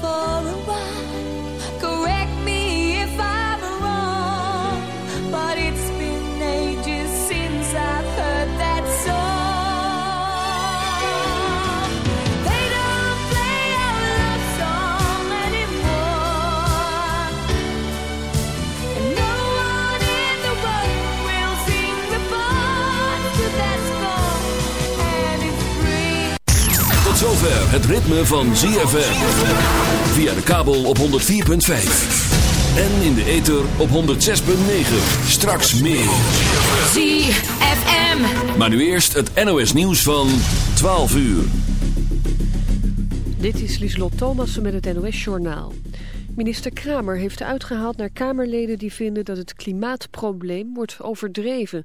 for a while. Zover het ritme van ZFM. Via de kabel op 104.5. En in de ether op 106.9. Straks meer. ZFM. Maar nu eerst het NOS nieuws van 12 uur. Dit is Lieslot Thomassen met het NOS-journaal. Minister Kramer heeft uitgehaald naar Kamerleden die vinden dat het klimaatprobleem wordt overdreven.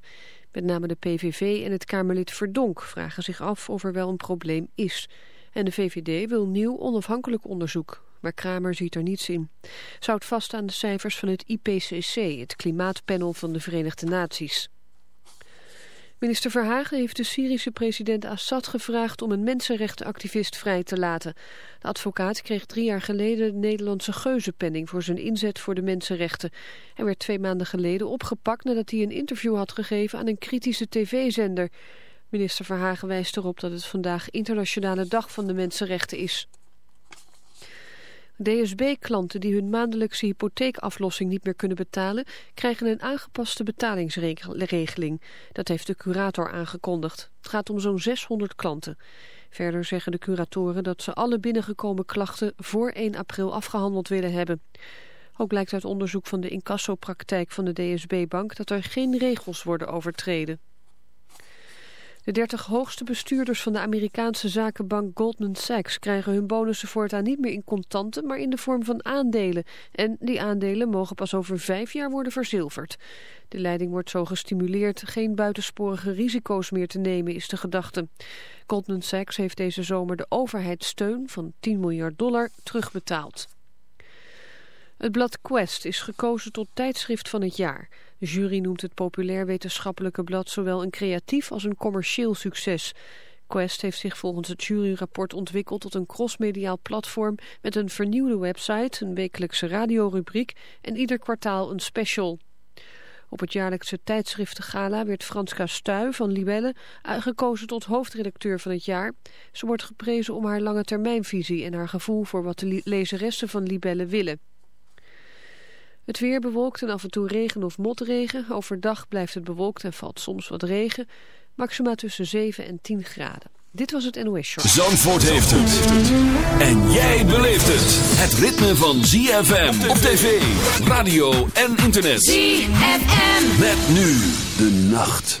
Met name de PVV en het Kamerlid Verdonk vragen zich af of er wel een probleem is. En de VVD wil nieuw onafhankelijk onderzoek. Maar Kramer ziet er niets in. Zou het vast aan de cijfers van het IPCC, het klimaatpanel van de Verenigde Naties. Minister Verhagen heeft de Syrische president Assad gevraagd om een mensenrechtenactivist vrij te laten. De advocaat kreeg drie jaar geleden de Nederlandse geuzenpenning voor zijn inzet voor de mensenrechten. Hij werd twee maanden geleden opgepakt nadat hij een interview had gegeven aan een kritische tv-zender. Minister Verhagen wijst erop dat het vandaag Internationale Dag van de Mensenrechten is. DSB-klanten die hun maandelijkse hypotheekaflossing niet meer kunnen betalen... krijgen een aangepaste betalingsregeling. Dat heeft de curator aangekondigd. Het gaat om zo'n 600 klanten. Verder zeggen de curatoren dat ze alle binnengekomen klachten... voor 1 april afgehandeld willen hebben. Ook blijkt uit onderzoek van de incassopraktijk van de DSB-bank... dat er geen regels worden overtreden. De 30 hoogste bestuurders van de Amerikaanse zakenbank Goldman Sachs krijgen hun bonussen voortaan niet meer in contanten, maar in de vorm van aandelen. En die aandelen mogen pas over vijf jaar worden verzilverd. De leiding wordt zo gestimuleerd geen buitensporige risico's meer te nemen, is de gedachte. Goldman Sachs heeft deze zomer de overheidssteun van 10 miljard dollar terugbetaald. Het blad Quest is gekozen tot tijdschrift van het jaar. De jury noemt het populair wetenschappelijke blad zowel een creatief als een commercieel succes. Quest heeft zich volgens het juryrapport ontwikkeld tot een crossmediaal platform met een vernieuwde website, een wekelijkse radiorubriek en ieder kwartaal een special. Op het jaarlijkse tijdschriftengala werd Franska Stuy van Libelle gekozen tot hoofdredacteur van het jaar. Ze wordt geprezen om haar lange termijnvisie en haar gevoel voor wat de lezeressen van Libelle willen. Het weer bewolkt en af en toe regen of motregen. Overdag blijft het bewolkt en valt soms wat regen. Maxima tussen 7 en 10 graden. Dit was het NOS Show. Zandvoort heeft het. En jij beleeft het. Het ritme van ZFM op tv, radio en internet. ZFM. Met nu de nacht.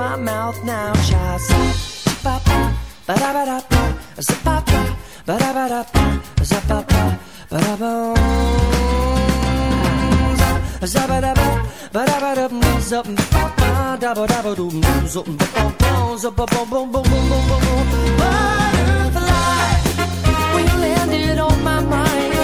my mouth now, child. Ba ba ba da ba da ba, ba ba ba da ba da ba, mm, mm, ba ba ba da ba. Ba. Butterfly, when you landed on my mind.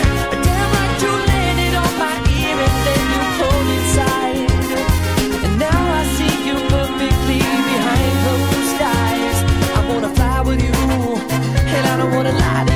A lot. lie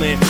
Brooklyn.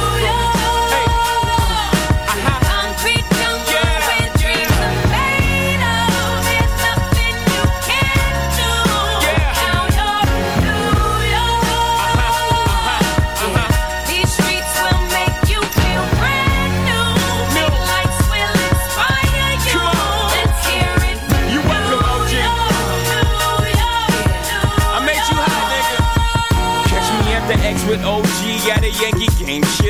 A Yankee game.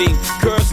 blinding.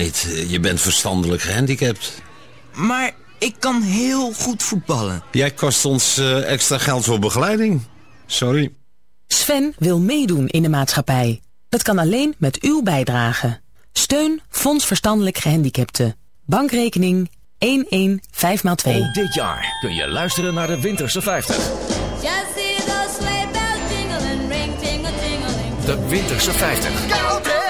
Niet. Je bent verstandelijk gehandicapt. Maar ik kan heel goed voetballen. Jij kost ons eh, extra geld voor begeleiding. Sorry. Sven wil meedoen in de maatschappij. Dat kan alleen met uw bijdrage. Steun Fonds Verstandelijk Gehandicapten. Bankrekening 115x2. Ook dit jaar kun je luisteren naar de Winterse 50. Just see those sleigh bells jingling, ring, tingle, tingling. De Winterse 50.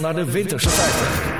naar de Winterse 50.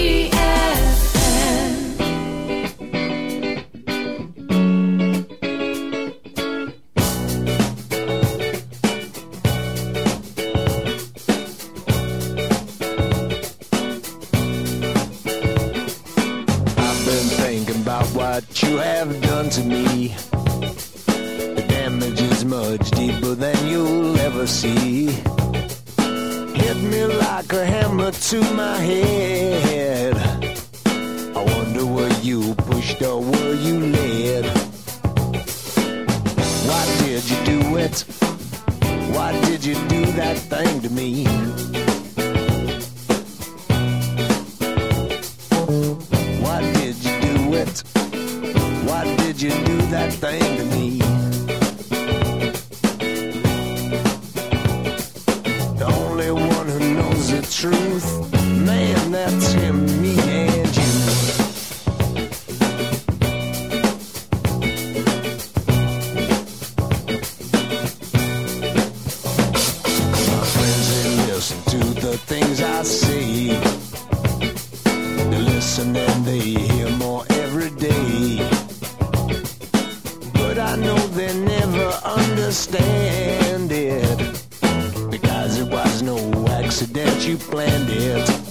accident you planned it.